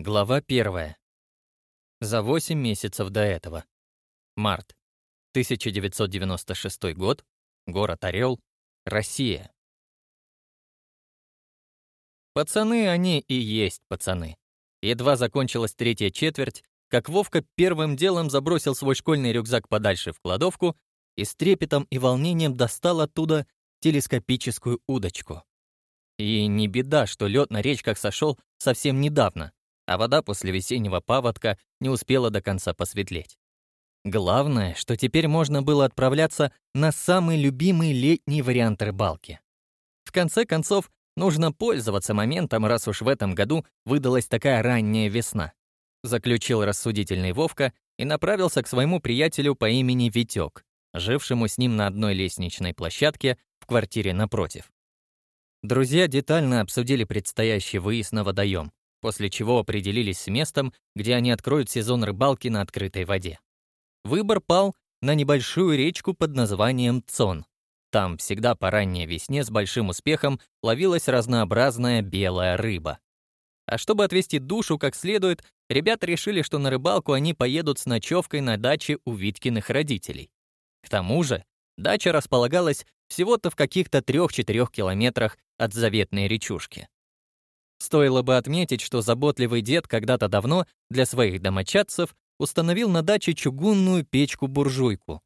Глава первая. За 8 месяцев до этого. Март. 1996 год. Город Орел. Россия. Пацаны они и есть пацаны. Едва закончилась третья четверть, как Вовка первым делом забросил свой школьный рюкзак подальше в кладовку и с трепетом и волнением достал оттуда телескопическую удочку. И не беда, что лед на речках сошел совсем недавно а вода после весеннего паводка не успела до конца посветлеть. Главное, что теперь можно было отправляться на самый любимый летний вариант рыбалки. В конце концов, нужно пользоваться моментом, раз уж в этом году выдалась такая ранняя весна. Заключил рассудительный Вовка и направился к своему приятелю по имени Витёк, жившему с ним на одной лестничной площадке в квартире напротив. Друзья детально обсудили предстоящий выезд на водоем, после чего определились с местом, где они откроют сезон рыбалки на открытой воде. Выбор пал на небольшую речку под названием Цон. Там всегда по ранней весне с большим успехом ловилась разнообразная белая рыба. А чтобы отвести душу как следует, ребята решили, что на рыбалку они поедут с ночевкой на даче у Виткиных родителей. К тому же, дача располагалась всего-то в каких-то 3-4 километрах от заветной речушки. Стоило бы отметить, что заботливый дед когда-то давно для своих домочадцев установил на даче чугунную печку-буржуйку.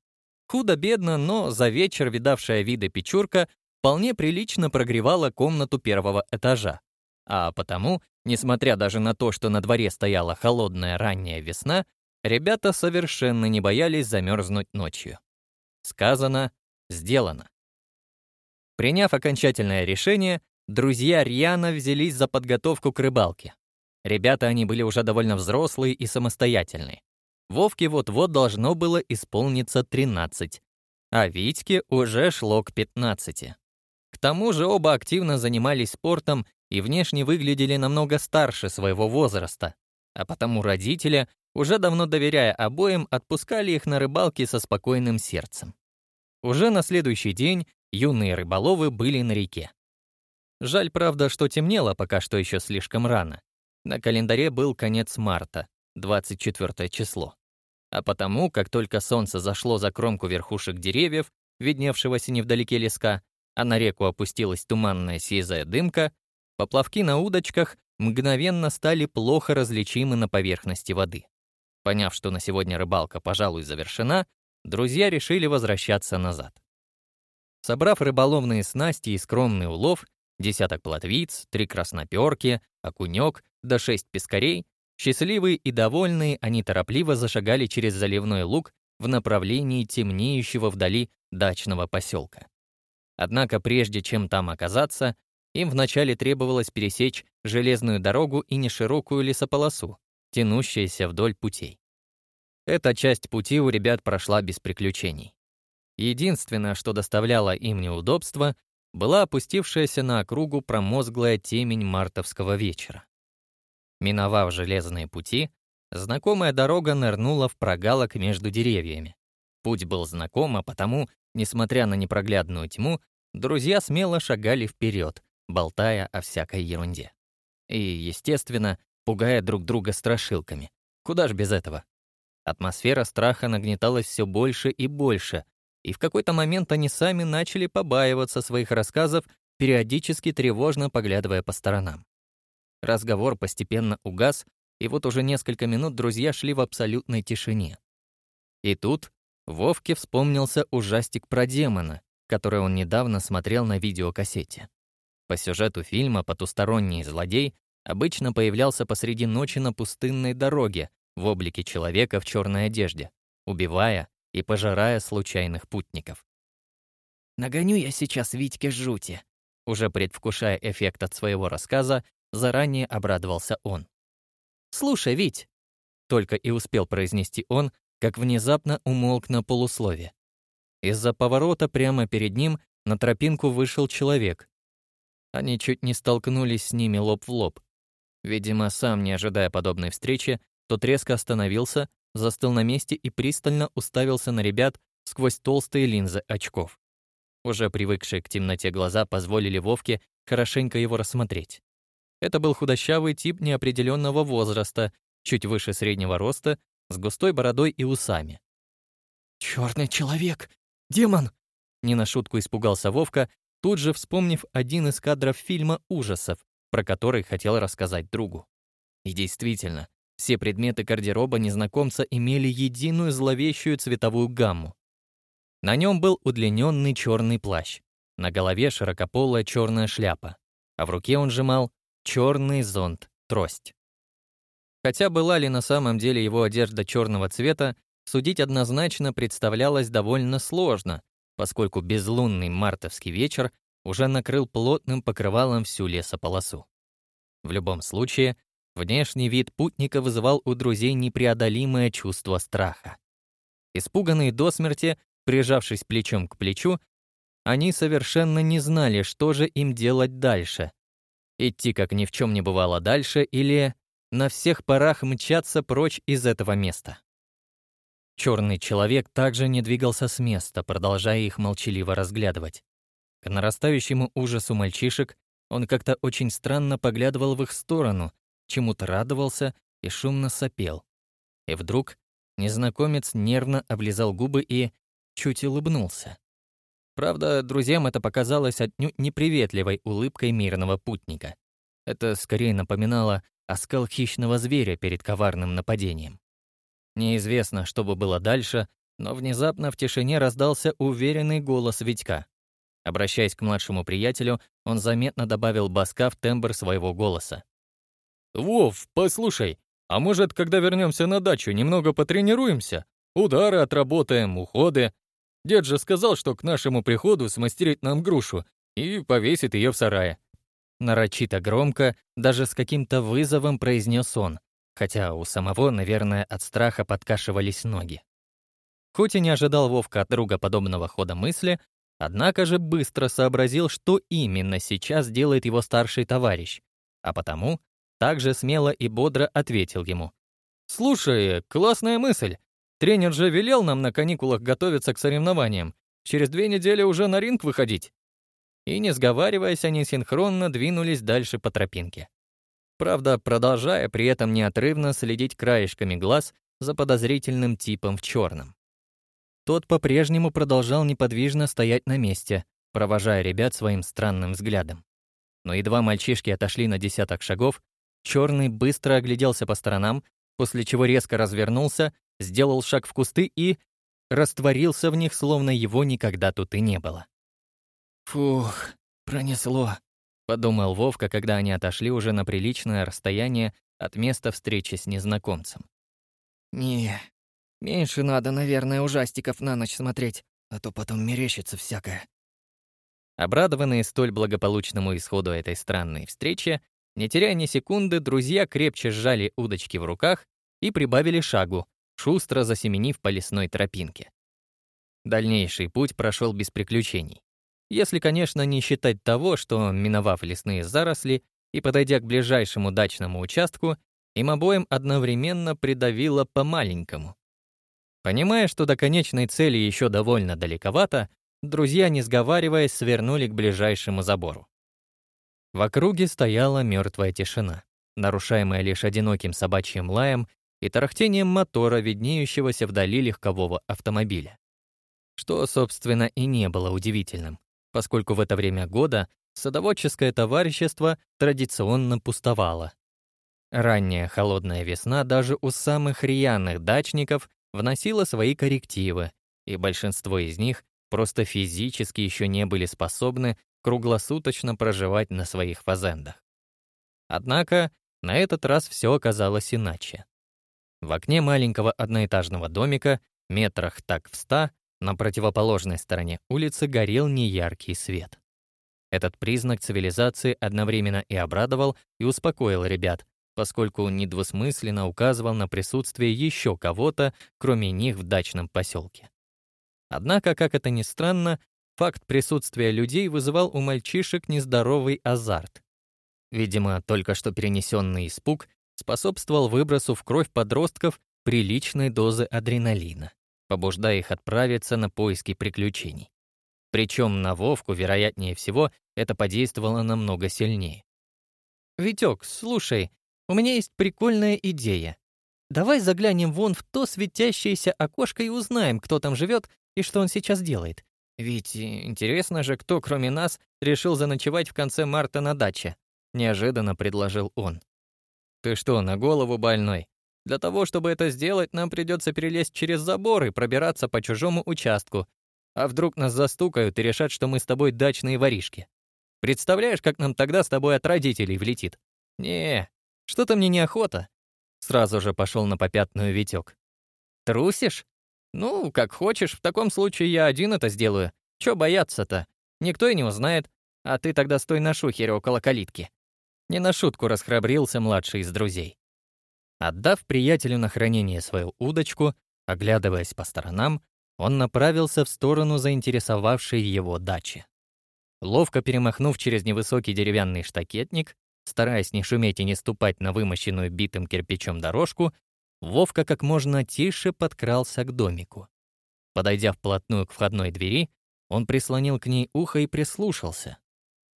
Худо-бедно, но за вечер видавшая виды печурка вполне прилично прогревала комнату первого этажа. А потому, несмотря даже на то, что на дворе стояла холодная ранняя весна, ребята совершенно не боялись замерзнуть ночью. Сказано, сделано. Приняв окончательное решение, друзья Риана взялись за подготовку к рыбалке. Ребята они были уже довольно взрослые и самостоятельные. Вовке вот-вот должно было исполниться 13, а Витьке уже шло к 15. К тому же оба активно занимались спортом и внешне выглядели намного старше своего возраста, а потому родители, уже давно доверяя обоим, отпускали их на рыбалке со спокойным сердцем. Уже на следующий день юные рыболовы были на реке. Жаль, правда, что темнело пока что еще слишком рано. На календаре был конец марта, 24 число. А потому, как только солнце зашло за кромку верхушек деревьев, видневшегося невдалеке леска, а на реку опустилась туманная сизая дымка, поплавки на удочках мгновенно стали плохо различимы на поверхности воды. Поняв, что на сегодня рыбалка, пожалуй, завершена, друзья решили возвращаться назад. Собрав рыболовные снасти и скромный улов, десяток плотвиц, три красноперки, окунек, да шесть пескарей, счастливые и довольные они торопливо зашагали через заливной луг в направлении темнеющего вдали дачного поселка. Однако прежде чем там оказаться, им вначале требовалось пересечь железную дорогу и неширокую лесополосу, тянущуюся вдоль путей. Эта часть пути у ребят прошла без приключений. Единственное, что доставляло им неудобства, была опустившаяся на округу промозглая темень мартовского вечера. Миновав железные пути, знакомая дорога нырнула в прогалок между деревьями. Путь был знаком, а потому, несмотря на непроглядную тьму, друзья смело шагали вперед, болтая о всякой ерунде. И, естественно, пугая друг друга страшилками. Куда ж без этого? Атмосфера страха нагнеталась все больше и больше, и в какой-то момент они сами начали побаиваться своих рассказов, периодически тревожно поглядывая по сторонам. Разговор постепенно угас, и вот уже несколько минут друзья шли в абсолютной тишине. И тут Вовке вспомнился ужастик про демона, который он недавно смотрел на видеокассете. По сюжету фильма «Потусторонний злодей» обычно появлялся посреди ночи на пустынной дороге в облике человека в черной одежде, убивая и пожирая случайных путников. «Нагоню я сейчас Витьке жути», — уже предвкушая эффект от своего рассказа, заранее обрадовался он. «Слушай, Вить!» — только и успел произнести он, как внезапно умолк на полуслове. Из-за поворота прямо перед ним на тропинку вышел человек. Они чуть не столкнулись с ними лоб в лоб. Видимо, сам, не ожидая подобной встречи, тот резко остановился застыл на месте и пристально уставился на ребят сквозь толстые линзы очков. Уже привыкшие к темноте глаза позволили Вовке хорошенько его рассмотреть. Это был худощавый тип неопределенного возраста, чуть выше среднего роста, с густой бородой и усами. «Чёрный человек! Демон!» Не на шутку испугался Вовка, тут же вспомнив один из кадров фильма ужасов, про который хотел рассказать другу. И действительно, все предметы гардероба незнакомца имели единую зловещую цветовую гамму. На нем был удлиненный черный плащ, на голове широкополая черная шляпа, а в руке он сжимал черный зонт, трость. Хотя была ли на самом деле его одежда черного цвета, судить однозначно представлялось довольно сложно, поскольку безлунный мартовский вечер уже накрыл плотным покрывалом всю лесополосу. В любом случае, Внешний вид путника вызывал у друзей непреодолимое чувство страха. Испуганные до смерти, прижавшись плечом к плечу, они совершенно не знали, что же им делать дальше. Идти, как ни в чем не бывало, дальше или на всех парах мчаться прочь из этого места. Черный человек также не двигался с места, продолжая их молчаливо разглядывать. К нарастающему ужасу мальчишек он как-то очень странно поглядывал в их сторону, чему-то радовался и шумно сопел. И вдруг незнакомец нервно облизал губы и чуть улыбнулся. Правда, друзьям это показалось отнюдь неприветливой улыбкой мирного путника. Это скорее напоминало оскал хищного зверя перед коварным нападением. Неизвестно, что бы было дальше, но внезапно в тишине раздался уверенный голос Витька. Обращаясь к младшему приятелю, он заметно добавил баска в тембр своего голоса. «Вов, послушай, а может, когда вернемся на дачу, немного потренируемся? Удары отработаем, уходы. Дед же сказал, что к нашему приходу смастерит нам грушу и повесит ее в сарае». Нарочито громко, даже с каким-то вызовом произнес он, хотя у самого, наверное, от страха подкашивались ноги. Хоть и не ожидал Вовка от друга подобного хода мысли, однако же быстро сообразил, что именно сейчас делает его старший товарищ, а потому также смело и бодро ответил ему. «Слушай, классная мысль. Тренер же велел нам на каникулах готовиться к соревнованиям. Через две недели уже на ринг выходить». И, не сговариваясь, они синхронно двинулись дальше по тропинке. Правда, продолжая при этом неотрывно следить краешками глаз за подозрительным типом в черном. Тот по-прежнему продолжал неподвижно стоять на месте, провожая ребят своим странным взглядом. Но едва мальчишки отошли на десяток шагов, Черный быстро огляделся по сторонам, после чего резко развернулся, сделал шаг в кусты и... растворился в них, словно его никогда тут и не было. «Фух, пронесло», — подумал Вовка, когда они отошли уже на приличное расстояние от места встречи с незнакомцем. «Не, меньше надо, наверное, ужастиков на ночь смотреть, а то потом мерещится всякое». Обрадованные столь благополучному исходу этой странной встречи, не теряя ни секунды, друзья крепче сжали удочки в руках и прибавили шагу, шустро засеменив по лесной тропинке. Дальнейший путь прошел без приключений. Если, конечно, не считать того, что, миновав лесные заросли и подойдя к ближайшему дачному участку, им обоим одновременно придавило по маленькому. Понимая, что до конечной цели еще довольно далековато, друзья, не сговариваясь, свернули к ближайшему забору. В округе стояла мертвая тишина, нарушаемая лишь одиноким собачьим лаем и тарахтением мотора, виднеющегося вдали легкового автомобиля. Что, собственно, и не было удивительным, поскольку в это время года садоводческое товарищество традиционно пустовало. Ранняя холодная весна даже у самых рьяных дачников вносила свои коррективы, и большинство из них просто физически еще не были способны круглосуточно проживать на своих фазендах. Однако на этот раз все оказалось иначе. В окне маленького одноэтажного домика, метрах так в ста, на противоположной стороне улицы горел неяркий свет. Этот признак цивилизации одновременно и обрадовал, и успокоил ребят, поскольку он недвусмысленно указывал на присутствие еще кого-то, кроме них в дачном поселке. Однако, как это ни странно, Факт присутствия людей вызывал у мальчишек нездоровый азарт. Видимо, только что перенесенный испуг способствовал выбросу в кровь подростков приличной дозы адреналина, побуждая их отправиться на поиски приключений. Причем на Вовку, вероятнее всего, это подействовало намного сильнее. «Витёк, слушай, у меня есть прикольная идея. Давай заглянем вон в то светящееся окошко и узнаем, кто там живет и что он сейчас делает. Ведь интересно же, кто, кроме нас, решил заночевать в конце марта на даче, неожиданно предложил он. Ты что, на голову больной? Для того, чтобы это сделать, нам придется перелезть через забор и пробираться по чужому участку. А вдруг нас застукают и решат, что мы с тобой дачные воришки? Представляешь, как нам тогда с тобой от родителей влетит? Не, что-то мне неохота. Сразу же пошел на попятную Витек. Трусишь? «Ну, как хочешь, в таком случае я один это сделаю. Чё бояться-то? Никто и не узнает. А ты тогда стой на шухере около калитки». Не на шутку расхрабрился младший из друзей. Отдав приятелю на хранение свою удочку, оглядываясь по сторонам, он направился в сторону заинтересовавшей его дачи. Ловко перемахнув через невысокий деревянный штакетник, стараясь не шуметь и не ступать на вымощенную битым кирпичом дорожку, Вовка как можно тише подкрался к домику. Подойдя вплотную к входной двери, он прислонил к ней ухо и прислушался.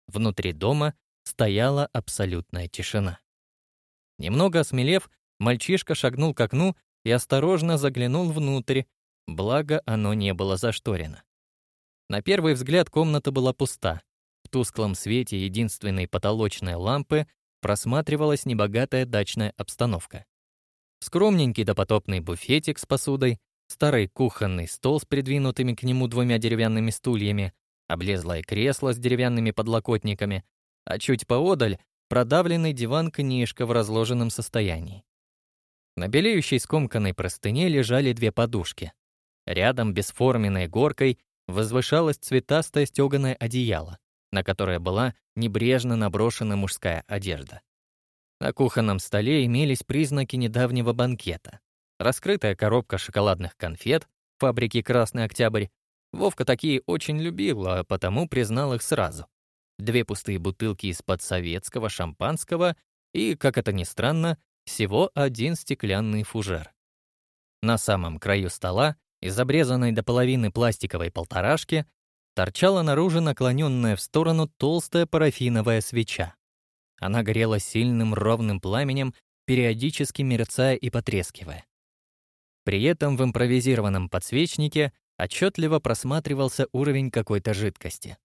Внутри дома стояла абсолютная тишина. Немного осмелев, мальчишка шагнул к окну и осторожно заглянул внутрь, благо оно не было зашторено. На первый взгляд комната была пуста. В тусклом свете единственной потолочной лампы просматривалась небогатая дачная обстановка. Скромненький допотопный буфетик с посудой, старый кухонный стол с придвинутыми к нему двумя деревянными стульями, облезлое кресло с деревянными подлокотниками, а чуть поодаль продавленный диван-книжка в разложенном состоянии. На белеющей скомканной простыне лежали две подушки. Рядом бесформенной горкой возвышалось цветастое стёганое одеяло, на которое была небрежно наброшена мужская одежда. На кухонном столе имелись признаки недавнего банкета. Раскрытая коробка шоколадных конфет фабрики «Красный Октябрь». Вовка такие очень любил, а потому признал их сразу. Две пустые бутылки из-под советского шампанского и, как это ни странно, всего один стеклянный фужер. На самом краю стола, из обрезанной до половины пластиковой полторашки, торчала наружу наклоненная в сторону толстая парафиновая свеча. Она горела сильным ровным пламенем, периодически мерцая и потрескивая. При этом в импровизированном подсвечнике отчетливо просматривался уровень какой-то жидкости.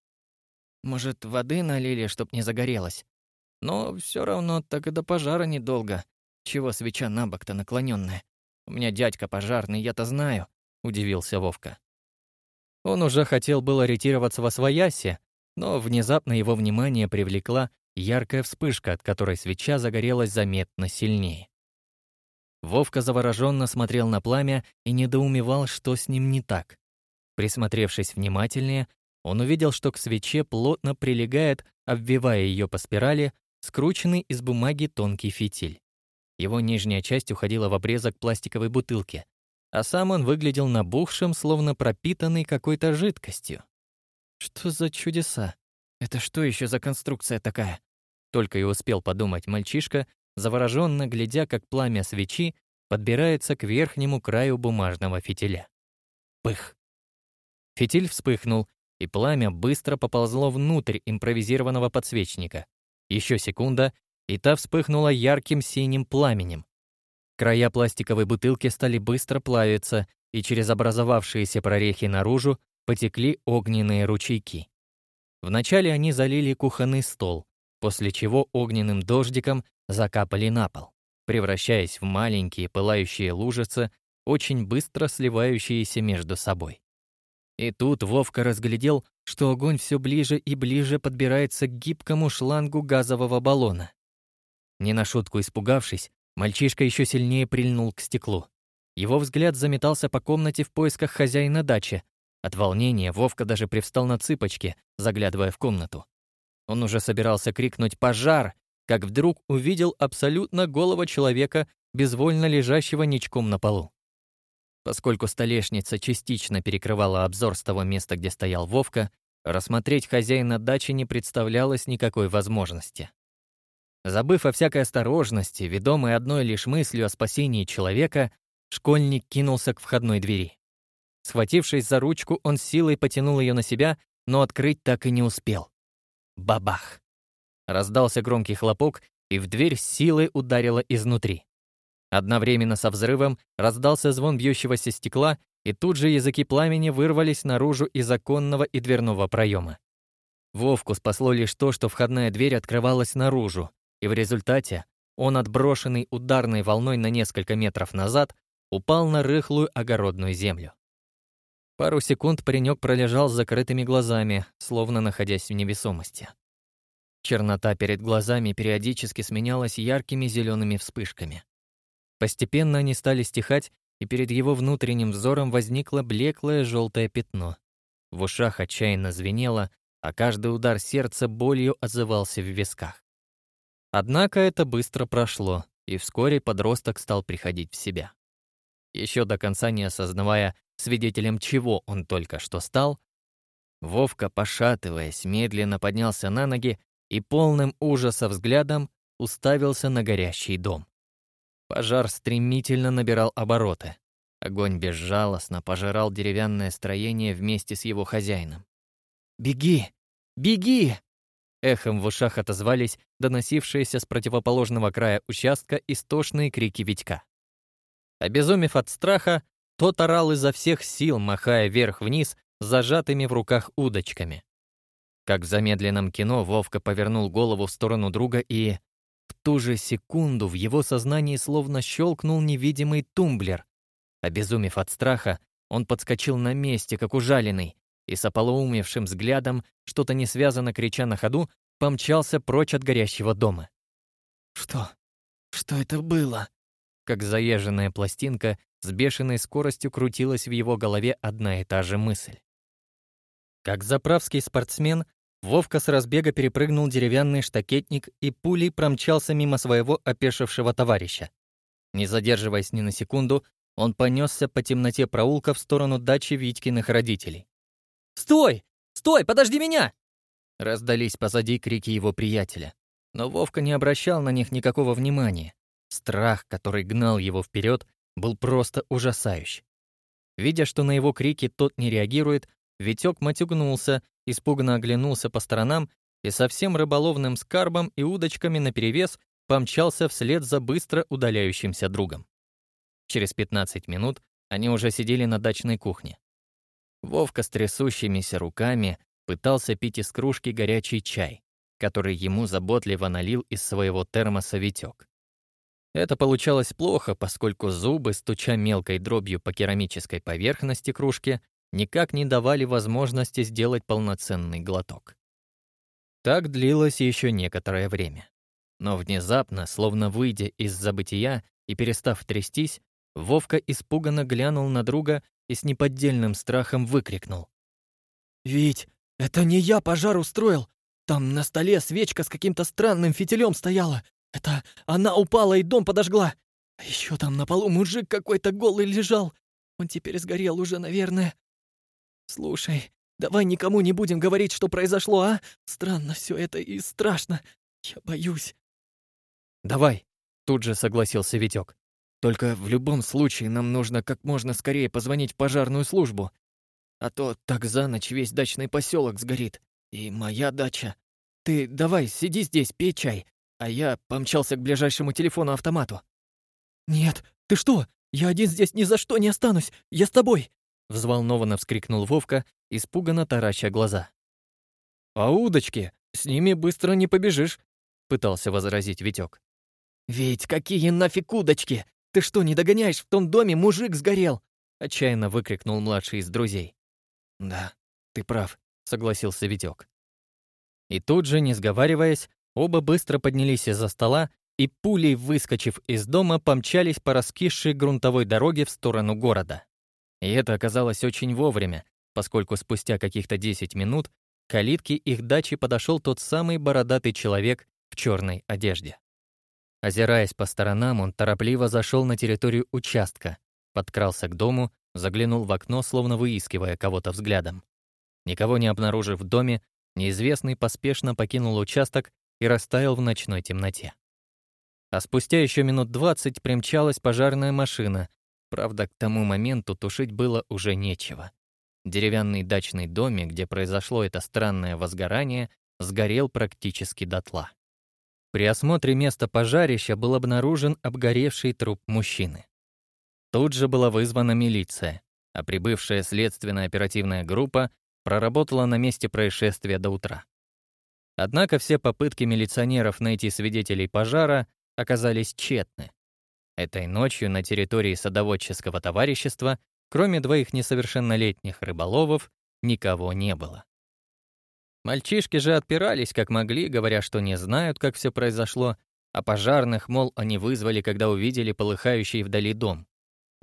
Может, воды налили, чтоб не загорелось? Но все равно так и до пожара недолго. Чего свеча на бок-то наклоненная? У меня дядька пожарный, я-то знаю, удивился Вовка. Он уже хотел был ориентироваться во своясе, но внезапно его внимание привлекла Яркая вспышка, от которой свеча загорелась заметно сильнее. Вовка завороженно смотрел на пламя и недоумевал, что с ним не так. Присмотревшись внимательнее, он увидел, что к свече плотно прилегает, обвивая ее по спирали, скрученный из бумаги тонкий фитиль. Его нижняя часть уходила в обрезок пластиковой бутылки, а сам он выглядел набухшим, словно пропитанный какой-то жидкостью. Что за чудеса? «Это что еще за конструкция такая?» Только и успел подумать мальчишка, завороженно глядя, как пламя свечи подбирается к верхнему краю бумажного фитиля. Пых! Фитиль вспыхнул, и пламя быстро поползло внутрь импровизированного подсвечника. Еще секунда, и та вспыхнула ярким синим пламенем. Края пластиковой бутылки стали быстро плавиться, и через образовавшиеся прорехи наружу потекли огненные ручейки. Вначале они залили кухонный стол, после чего огненным дождиком закапали на пол, превращаясь в маленькие пылающие лужицы, очень быстро сливающиеся между собой. И тут Вовка разглядел, что огонь все ближе и ближе подбирается к гибкому шлангу газового баллона. Не на шутку испугавшись, мальчишка еще сильнее прильнул к стеклу. Его взгляд заметался по комнате в поисках хозяина дачи, от волнения Вовка даже привстал на цыпочки, заглядывая в комнату. Он уже собирался крикнуть «Пожар!», как вдруг увидел абсолютно голого человека, безвольно лежащего ничком на полу. Поскольку столешница частично перекрывала обзор с того места, где стоял Вовка, рассмотреть хозяина дачи не представлялось никакой возможности. Забыв о всякой осторожности, ведомый одной лишь мыслью о спасении человека, школьник кинулся к входной двери. Схватившись за ручку, он силой потянул ее на себя, но открыть так и не успел. Бабах! Раздался громкий хлопок, и в дверь силой ударило изнутри. Одновременно со взрывом раздался звон бьющегося стекла, и тут же языки пламени вырвались наружу из оконного и дверного проема. Вовку спасло лишь то, что входная дверь открывалась наружу, и в результате он, отброшенный ударной волной на несколько метров назад, упал на рыхлую огородную землю. Пару секунд паренек пролежал с закрытыми глазами, словно находясь в невесомости. Чернота перед глазами периодически сменялась яркими зелеными вспышками. Постепенно они стали стихать, и перед его внутренним взором возникло блеклое желтое пятно. В ушах отчаянно звенело, а каждый удар сердца болью отзывался в висках. Однако это быстро прошло, и вскоре подросток стал приходить в себя. Еще до конца не осознавая, свидетелем чего он только что стал, Вовка, пошатываясь, медленно поднялся на ноги и полным ужаса взглядом уставился на горящий дом. Пожар стремительно набирал обороты. Огонь безжалостно пожирал деревянное строение вместе с его хозяином. «Беги! Беги!» Эхом в ушах отозвались доносившиеся с противоположного края участка истошные крики Витька. Обезумев от страха, тот орал изо всех сил, махая вверх-вниз, зажатыми в руках удочками. Как в замедленном кино, Вовка повернул голову в сторону друга и... В ту же секунду в его сознании словно щелкнул невидимый тумблер. Обезумев от страха, он подскочил на месте, как ужаленный, и с ополоумевшим взглядом, что-то несвязанно крича на ходу, помчался прочь от горящего дома. «Что? Что это было?» Как заезженная пластинка с бешеной скоростью крутилась в его голове одна и та же мысль. Как заправский спортсмен, Вовка с разбега перепрыгнул деревянный штакетник и пулей промчался мимо своего опешившего товарища. Не задерживаясь ни на секунду, он понесся по темноте проулка в сторону дачи Витькиных родителей. «Стой! Стой! Подожди меня!» Раздались позади крики его приятеля. Но Вовка не обращал на них никакого внимания. Страх, который гнал его вперед, был просто ужасающий. Видя, что на его крики тот не реагирует, Витек матюгнулся, испуганно оглянулся по сторонам и со всем рыболовным скарбом и удочками наперевес помчался вслед за быстро удаляющимся другом. Через 15 минут они уже сидели на дачной кухне. Вовка с трясущимися руками пытался пить из кружки горячий чай, который ему заботливо налил из своего термоса Витек. Это получалось плохо, поскольку зубы, стуча мелкой дробью по керамической поверхности кружки, никак не давали возможности сделать полноценный глоток. Так длилось еще некоторое время. Но внезапно, словно выйдя из забытия и перестав трястись, Вовка испуганно глянул на друга и с неподдельным страхом выкрикнул. «Вить, это не я пожар устроил! Там на столе свечка с каким-то странным фитилем стояла, это она упала и дом подожгла. А еще там на полу мужик какой-то голый лежал. Он теперь сгорел уже, наверное. Слушай, давай никому не будем говорить, что произошло, а? Странно все это и страшно. Я боюсь. Давай, тут же согласился Витек. Только в любом случае нам нужно как можно скорее позвонить в пожарную службу. А то так за ночь весь дачный поселок сгорит. И моя дача. Ты давай, сиди здесь, пей чай а я помчался к ближайшему телефону-автомату. «Нет, ты что? Я один здесь ни за что не останусь! Я с тобой!» Взволнованно вскрикнул Вовка, испуганно тараща глаза. «А удочки? С ними быстро не побежишь!» Пытался возразить Витёк. «Ведь какие нафиг удочки? Ты что, не догоняешь? В том доме мужик сгорел!» Отчаянно выкрикнул младший из друзей. «Да, ты прав», — согласился Витёк. И тут же, не сговариваясь, Оба быстро поднялись из-за стола и, пулей выскочив из дома, помчались по раскисшей грунтовой дороге в сторону города. И это оказалось очень вовремя, поскольку спустя каких-то 10 минут к калитке их дачи подошел тот самый бородатый человек в черной одежде. Озираясь по сторонам, он торопливо зашел на территорию участка, подкрался к дому, заглянул в окно, словно выискивая кого-то взглядом. Никого не обнаружив в доме, неизвестный поспешно покинул участок и растаял в ночной темноте. А спустя еще минут двадцать примчалась пожарная машина. Правда, к тому моменту тушить было уже нечего. Деревянный дачный домик, где произошло это странное возгорание, сгорел практически дотла. При осмотре места пожарища был обнаружен обгоревший труп мужчины. Тут же была вызвана милиция, а прибывшая следственная оперативная группа проработала на месте происшествия до утра. Однако все попытки милиционеров найти свидетелей пожара оказались тщетны. Этой ночью на территории садоводческого товарищества, кроме двоих несовершеннолетних рыболовов, никого не было. Мальчишки же отпирались, как могли, говоря, что не знают, как все произошло, а пожарных, мол, они вызвали, когда увидели полыхающий вдали дом.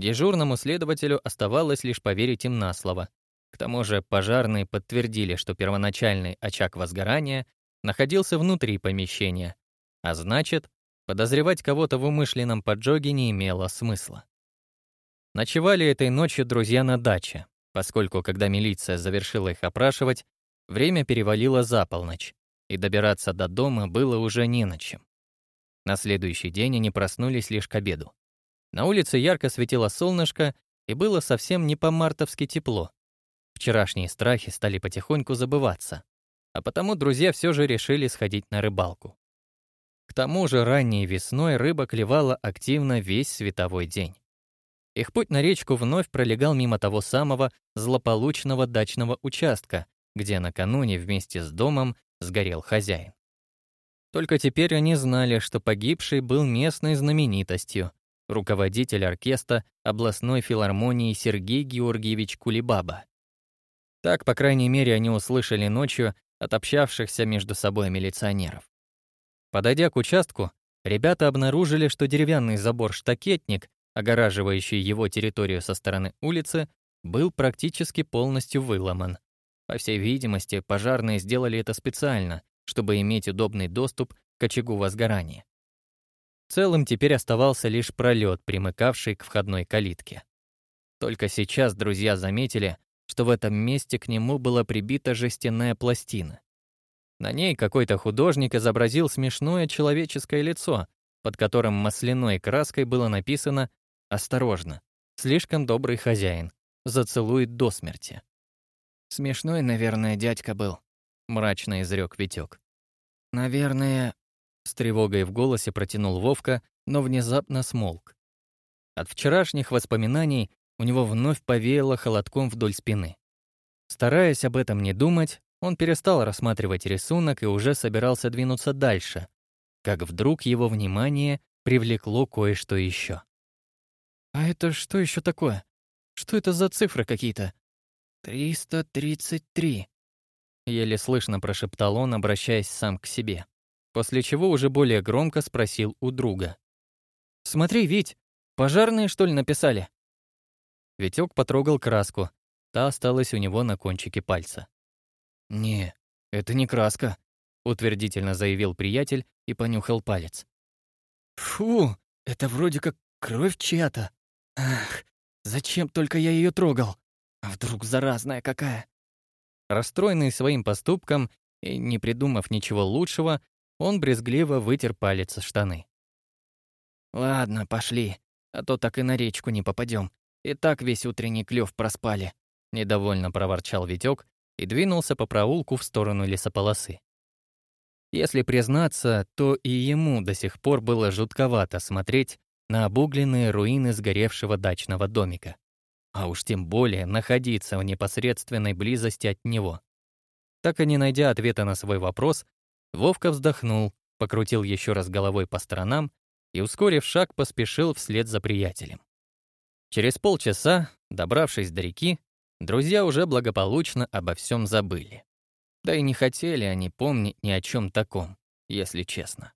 Дежурному следователю оставалось лишь поверить им на слово. К тому же пожарные подтвердили, что первоначальный очаг возгорания находился внутри помещения, а значит, подозревать кого-то в умышленном поджоге не имело смысла. Ночевали этой ночью друзья на даче, поскольку, когда милиция завершила их опрашивать, время перевалило за полночь, и добираться до дома было уже не на чем. На следующий день они проснулись лишь к обеду. На улице ярко светило солнышко, и было совсем не по-мартовски тепло. Вчерашние страхи стали потихоньку забываться а потому друзья все же решили сходить на рыбалку. К тому же ранней весной рыба клевала активно весь световой день. Их путь на речку вновь пролегал мимо того самого злополучного дачного участка, где накануне вместе с домом сгорел хозяин. Только теперь они знали, что погибший был местной знаменитостью, руководитель оркестра областной филармонии Сергей Георгиевич Кулибаба. Так, по крайней мере, они услышали ночью, от общавшихся между собой милиционеров. Подойдя к участку, ребята обнаружили, что деревянный забор-штакетник, огораживающий его территорию со стороны улицы, был практически полностью выломан. По всей видимости, пожарные сделали это специально, чтобы иметь удобный доступ к очагу возгорания. Целым теперь оставался лишь пролет, примыкавший к входной калитке. Только сейчас друзья заметили, что в этом месте к нему была прибита жестяная пластина. На ней какой-то художник изобразил смешное человеческое лицо, под которым масляной краской было написано «Осторожно, слишком добрый хозяин, зацелует до смерти». «Смешной, наверное, дядька был», — мрачно изрек Витек. «Наверное...» — с тревогой в голосе протянул Вовка, но внезапно смолк. От вчерашних воспоминаний у него вновь повеяло холодком вдоль спины. Стараясь об этом не думать, он перестал рассматривать рисунок и уже собирался двинуться дальше, как вдруг его внимание привлекло кое-что еще. «А это что еще такое? Что это за цифры какие-то?» «Триста тридцать три», — еле слышно прошептал он, обращаясь сам к себе, после чего уже более громко спросил у друга. «Смотри, Вить, пожарные, что ли, написали?» Витек потрогал краску. Та осталась у него на кончике пальца. «Не, это не краска», — утвердительно заявил приятель и понюхал палец. «Фу, это вроде как кровь чья-то. Ах, зачем только я ее трогал? А вдруг заразная какая?» Расстроенный своим поступком и не придумав ничего лучшего, он брезгливо вытер палец со штаны. «Ладно, пошли, а то так и на речку не попадем. И так весь утренний клёв проспали. Недовольно проворчал Витёк и двинулся по проулку в сторону лесополосы. Если признаться, то и ему до сих пор было жутковато смотреть на обугленные руины сгоревшего дачного домика. А уж тем более находиться в непосредственной близости от него. Так и не найдя ответа на свой вопрос, Вовка вздохнул, покрутил еще раз головой по сторонам и, ускорив шаг, поспешил вслед за приятелем. Через полчаса, добравшись до реки, друзья уже благополучно обо всем забыли. Да и не хотели они помнить ни о чем таком, если честно.